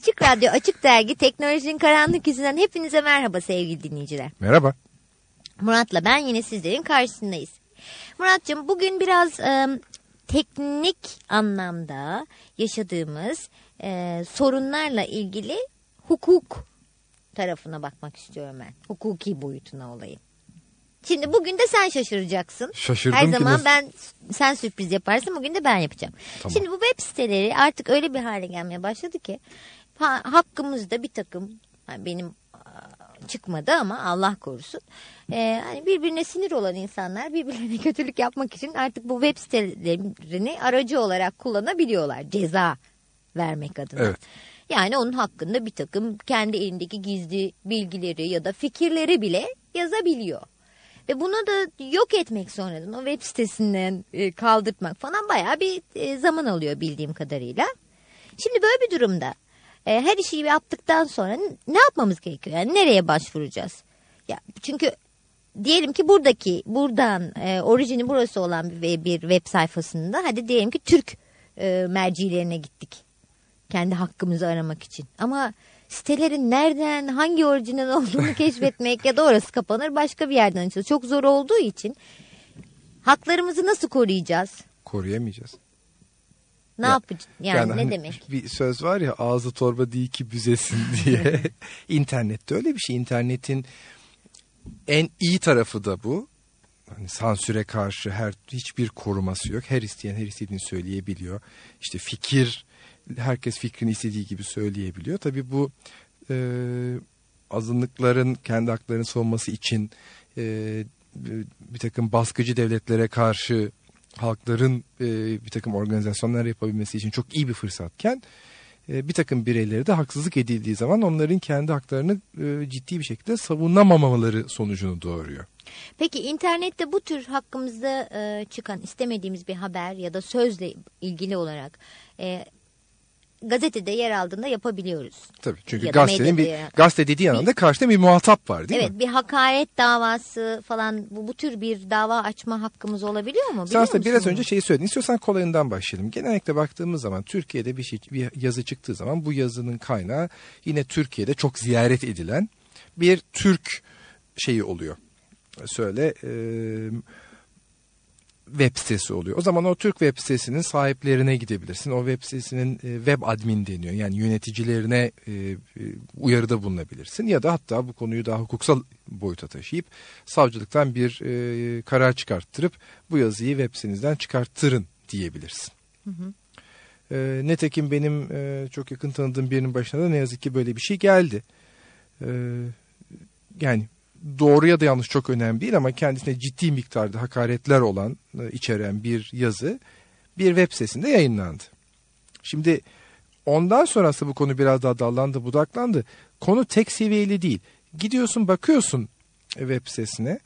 Açık Radyo, Açık Dergi, Teknolojinin Karanlık Yüzünden hepinize merhaba sevgili dinleyiciler. Merhaba. Murat'la ben yine sizlerin karşısındayız. Murat'cığım bugün biraz e, teknik anlamda yaşadığımız e, sorunlarla ilgili hukuk tarafına bakmak istiyorum ben. Hukuki boyutuna olayım. Şimdi bugün de sen şaşıracaksın. Şaşırdım Her zaman nasıl- ben sen sürpriz yaparsın bugün de ben yapacağım. Tamam. Şimdi bu web siteleri artık öyle bir hale gelmeye başladı ki ha, hakkımızda bir takım yani benim çıkmadı ama Allah korusun. Ee, hani birbirine sinir olan insanlar birbirlerine kötülük yapmak için artık bu web sitelerini aracı olarak kullanabiliyorlar. Ceza vermek adına. Evet. Yani onun hakkında bir takım kendi elindeki gizli bilgileri ya da fikirleri bile yazabiliyor. Ve bunu da yok etmek sonradan o web sitesinden e, kaldırtmak falan bayağı bir e, zaman alıyor bildiğim kadarıyla. Şimdi böyle bir durumda e, her işi yaptıktan sonra ne yapmamız gerekiyor? Yani nereye başvuracağız? Ya çünkü diyelim ki buradaki buradan e, orijini burası olan bir, bir web sayfasında hadi diyelim ki Türk e, mercilerine gittik kendi hakkımızı aramak için. Ama sitelerin nereden hangi orijinal olduğunu keşfetmek ya da orası kapanır başka bir yerden açılır. Çok zor olduğu için haklarımızı nasıl koruyacağız? Koruyamayacağız. Ne Ya, yapacağız? Yani, ne hani demek? Bir söz var ya ağzı torba değil ki büzesin diye. İnternette öyle bir şey. İnternetin en iyi tarafı da bu. Hani sansüre karşı her hiçbir koruması yok. Her isteyen her istediğini söyleyebiliyor. İşte fikir herkes fikrini istediği gibi söyleyebiliyor. Tabii bu e, azınlıkların kendi haklarını savunması için e, bir takım baskıcı devletlere karşı halkların e, bir takım organizasyonlar yapabilmesi için çok iyi bir fırsatken e, bir takım bireyleri de haksızlık edildiği zaman onların kendi haklarını e, ciddi bir şekilde savunamamaları sonucunu doğuruyor. Peki internette bu tür hakkımızda e, çıkan istemediğimiz bir haber ya da sözle ilgili olarak e, gazetede yer aldığında yapabiliyoruz. Tabii çünkü Ya gazetenin bir gazete dediği anda karşıda bir muhatap var değil evet mi? bir hakaret davası falan bu, bu tür bir dava açma hakkımız olabiliyor mu? Sen aslında biraz bunu? önce şeyi söyledin. İstiyorsan kolayından başlayalım. Genellikle baktığımız zaman Türkiye'de bir, şey, bir yazı çıktığı zaman bu yazının kaynağı yine Türkiye'de çok ziyaret edilen bir Türk şeyi oluyor. Söyle e, web sitesi oluyor. O zaman o Türk web sitesinin sahiplerine gidebilirsin. O web sitesinin e, web admin deniyor. Yani yöneticilerine e, e, uyarıda bulunabilirsin. Ya da hatta bu konuyu daha hukuksal boyuta taşıyıp savcılıktan bir karar çıkarttırıp bu yazıyı web sitenizden çıkarttırın diyebilirsin. E, netekim benim e, çok yakın tanıdığım birinin başına da ne yazık ki böyle bir şey geldi. E, yani doğru ya da yanlış çok önemli değil ama kendisine ciddi miktarda hakaretler olan e, içeren bir yazı bir web sitesinde yayınlandı. Şimdi ondan sonrası bu konu biraz daha dallandı budaklandı. Konu tek seviyeli değil. Gidiyorsun bakıyorsun web sitesine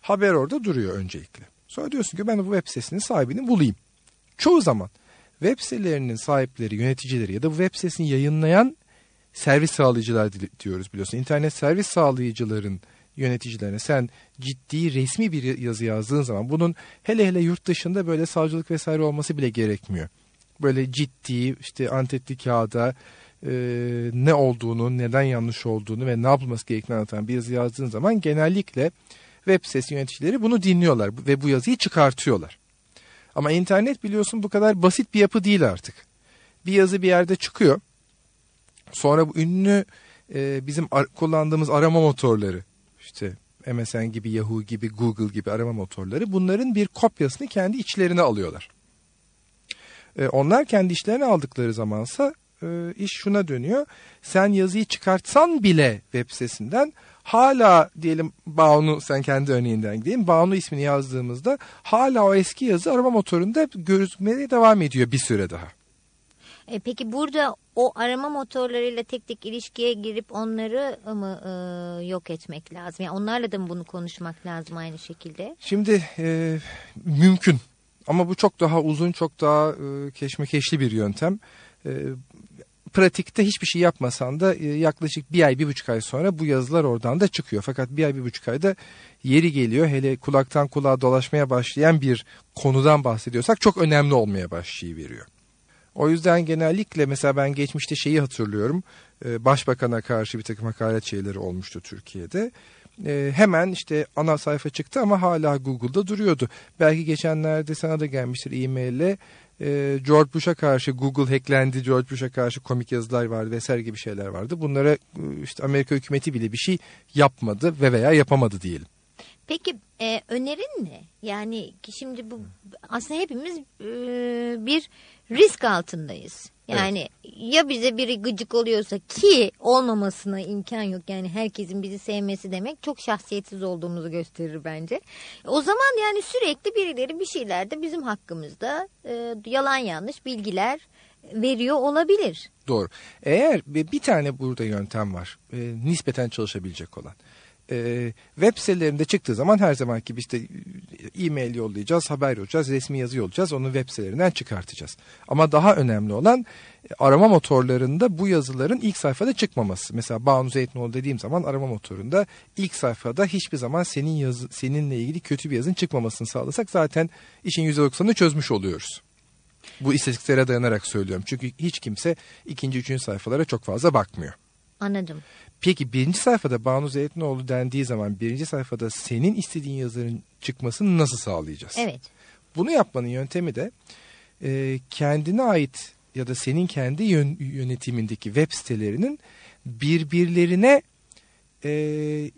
haber orada duruyor öncelikle. Sonra diyorsun ki ben bu web sitesinin sahibini bulayım. Çoğu zaman web sitelerinin sahipleri, yöneticileri ya da bu web sitesini yayınlayan servis sağlayıcılar di- diyoruz biliyorsun. İnternet servis sağlayıcıların yöneticilerine sen ciddi resmi bir yazı yazdığın zaman bunun hele hele yurt dışında böyle savcılık vesaire olması bile gerekmiyor. Böyle ciddi işte antetli kağıda e, ne olduğunu, neden yanlış olduğunu ve ne yapılması gerektiğini anlatan bir yazı yazdığın zaman genellikle web sitesi yöneticileri bunu dinliyorlar ve bu yazıyı çıkartıyorlar. Ama internet biliyorsun bu kadar basit bir yapı değil artık. Bir yazı bir yerde çıkıyor. Sonra bu ünlü e, bizim ar- kullandığımız arama motorları işte MSN gibi, Yahoo gibi, Google gibi arama motorları bunların bir kopyasını kendi içlerine alıyorlar. E, onlar kendi işlerine aldıkları zamansa e, iş şuna dönüyor. Sen yazıyı çıkartsan bile web sitesinden hala diyelim Banu sen kendi örneğinden gideyim. Banu ismini yazdığımızda hala o eski yazı arama motorunda gözükmeye devam ediyor bir süre daha. E, peki burada o arama motorlarıyla tek tek ilişkiye girip onları mı e, yok etmek lazım? Yani onlarla da mı bunu konuşmak lazım aynı şekilde? Şimdi e, mümkün ama bu çok daha uzun, çok daha e, keşmekeşli bir yöntem. E, pratikte hiçbir şey yapmasan da e, yaklaşık bir ay, bir buçuk ay sonra bu yazılar oradan da çıkıyor. Fakat bir ay, bir buçuk ayda yeri geliyor. Hele kulaktan kulağa dolaşmaya başlayan bir konudan bahsediyorsak çok önemli olmaya başlayıveriyor. O yüzden genellikle mesela ben geçmişte şeyi hatırlıyorum. E, başbakan'a karşı bir takım hakaret şeyleri olmuştu Türkiye'de. E, hemen işte ana sayfa çıktı ama hala Google'da duruyordu. Belki geçenlerde sana da gelmiştir e-maille. E, George Bush'a karşı Google hacklendi, George Bush'a karşı komik yazılar vardı vesaire gibi şeyler vardı. Bunlara e, işte Amerika hükümeti bile bir şey yapmadı ve veya yapamadı diyelim. Peki e, önerin ne? Yani şimdi bu aslında hepimiz e, bir risk altındayız. Yani evet. ya bize biri gıcık oluyorsa ki olmamasına imkan yok. Yani herkesin bizi sevmesi demek çok şahsiyetsiz olduğumuzu gösterir bence. O zaman yani sürekli birileri bir şeylerde bizim hakkımızda e, yalan yanlış bilgiler veriyor olabilir. Doğru. Eğer bir tane burada yöntem var. E, nispeten çalışabilecek olan e, web sitelerinde çıktığı zaman her zamanki gibi işte e-mail yollayacağız, haber yollayacağız, resmi yazı yollayacağız. Onu web sitelerinden çıkartacağız. Ama daha önemli olan e, arama motorlarında bu yazıların ilk sayfada çıkmaması. Mesela Banu Zeytinoğlu dediğim zaman arama motorunda ilk sayfada hiçbir zaman senin yazı, seninle ilgili kötü bir yazın çıkmamasını sağlasak zaten işin %90'ını çözmüş oluyoruz. Bu istatistiklere dayanarak söylüyorum. Çünkü hiç kimse ikinci, üçüncü sayfalara çok fazla bakmıyor. Anladım. Peki birinci sayfada Banu Zeytinoğlu dendiği zaman birinci sayfada senin istediğin yazarın çıkmasını nasıl sağlayacağız? Evet. Bunu yapmanın yöntemi de e, kendine ait ya da senin kendi yön, yönetimindeki web sitelerinin birbirlerine e,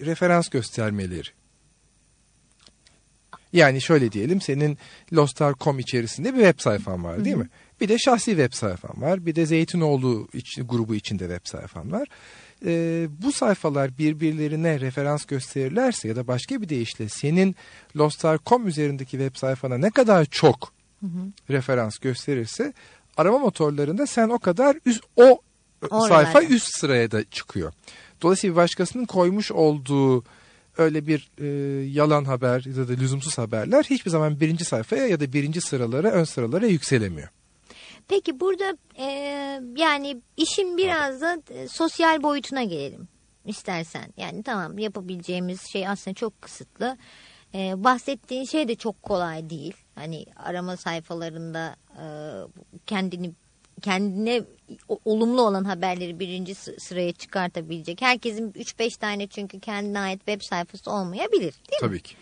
referans göstermeleri. Yani şöyle diyelim senin Lostar.com içerisinde bir web sayfan var değil Hı-hı. mi? Bir de şahsi web sayfan var. Bir de Zeytinoğlu iç, grubu içinde web sayfan var e, bu sayfalar birbirlerine referans gösterirlerse ya da başka bir deyişle senin Lostar.com üzerindeki web sayfana ne kadar çok hı hı. referans gösterirse arama motorlarında sen o kadar üst, o Oralar. sayfa üst sıraya da çıkıyor. Dolayısıyla başkasının koymuş olduğu öyle bir e, yalan haber ya da lüzumsuz haberler hiçbir zaman birinci sayfaya ya da birinci sıralara ön sıralara yükselemiyor. Peki burada e, yani işin biraz da e, sosyal boyutuna gelelim istersen. Yani tamam yapabileceğimiz şey aslında çok kısıtlı. E, bahsettiğin şey de çok kolay değil. Hani arama sayfalarında e, kendini kendine olumlu olan haberleri birinci sıraya çıkartabilecek. Herkesin 3-5 tane çünkü kendine ait web sayfası olmayabilir değil Tabii mi? ki.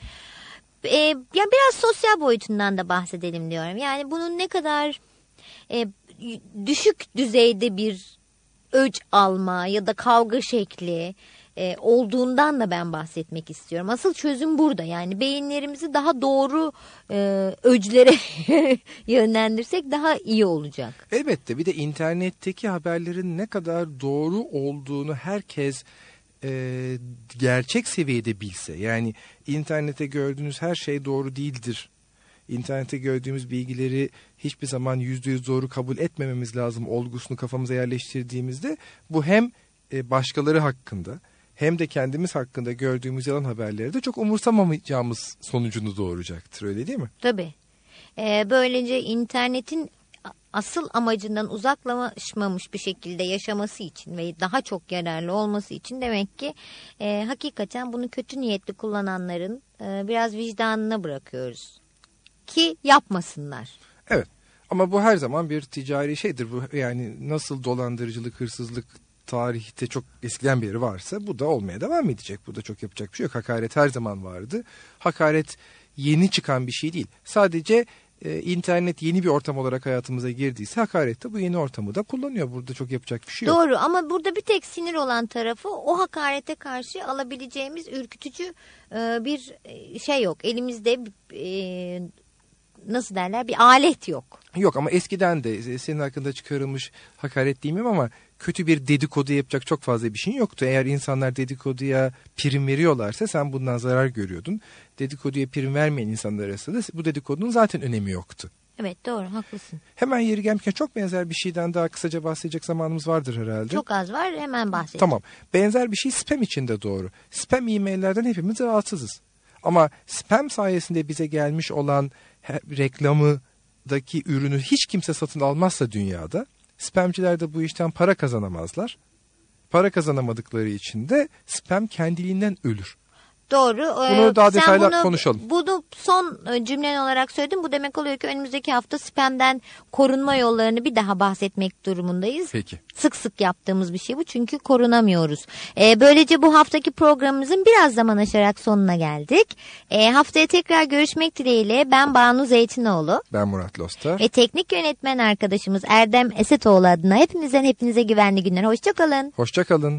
Ee, ya biraz sosyal boyutundan da bahsedelim diyorum. Yani bunun ne kadar e, düşük düzeyde bir öc alma ya da kavga şekli e, olduğundan da ben bahsetmek istiyorum. Asıl çözüm burada yani beyinlerimizi daha doğru e, öclere yönlendirsek daha iyi olacak. Elbette bir de internetteki haberlerin ne kadar doğru olduğunu herkes e, gerçek seviyede bilse yani internette gördüğünüz her şey doğru değildir internette gördüğümüz bilgileri hiçbir zaman yüzde yüz doğru kabul etmememiz lazım olgusunu kafamıza yerleştirdiğimizde bu hem e, başkaları hakkında hem de kendimiz hakkında gördüğümüz yalan haberleri de çok umursamamayacağımız sonucunu doğuracaktır öyle değil mi? Tabii. Ee, böylece internetin asıl amacından uzaklaşmamış bir şekilde yaşaması için ve daha çok yararlı olması için demek ki e, hakikaten bunu kötü niyetli kullananların e, biraz vicdanına bırakıyoruz ki yapmasınlar. Evet ama bu her zaman bir ticari şeydir. Bu yani nasıl dolandırıcılık, hırsızlık tarihte çok eskiden beri varsa bu da olmaya devam edecek. Burada çok yapacak bir şey yok. Hakaret her zaman vardı. Hakaret yeni çıkan bir şey değil. Sadece e, internet yeni bir ortam olarak hayatımıza girdiyse hakaret de bu yeni ortamı da kullanıyor. Burada çok yapacak bir şey yok. Doğru ama burada bir tek sinir olan tarafı o hakarete karşı alabileceğimiz ürkütücü e, bir e, şey yok. Elimizde e, nasıl derler bir alet yok. Yok ama eskiden de e, senin hakkında çıkarılmış hakaret değil ama kötü bir dedikodu yapacak çok fazla bir şey yoktu. Eğer insanlar dedikoduya prim veriyorlarsa sen bundan zarar görüyordun. Dedikoduya prim vermeyen insanlar arasında bu dedikodunun zaten önemi yoktu. Evet doğru haklısın. Hemen yeri gelmişken çok benzer bir şeyden daha kısaca bahsedecek zamanımız vardır herhalde. Çok az var hemen bahsedeceğim. Tamam benzer bir şey spam için de doğru. Spam e-maillerden hepimiz rahatsızız. Ama spam sayesinde bize gelmiş olan reklamıdaki ürünü hiç kimse satın almazsa dünyada spamciler de bu işten para kazanamazlar. Para kazanamadıkları için de spam kendiliğinden ölür. Doğru. Ee, Bunu daha sen detaylı bunu, konuşalım. Bunu son e, cümlen olarak söyledin. Bu demek oluyor ki önümüzdeki hafta spamden korunma yollarını bir daha bahsetmek durumundayız. Peki. Sık sık yaptığımız bir şey bu çünkü korunamıyoruz. Ee, böylece bu haftaki programımızın biraz zaman aşarak sonuna geldik. Ee, haftaya tekrar görüşmek dileğiyle ben Banu Zeytinoğlu Ben Murat Losta. ve teknik yönetmen arkadaşımız Erdem Esetoğlu adına hepinizden hepinize güvenli günler. Hoşçakalın. Hoşçakalın.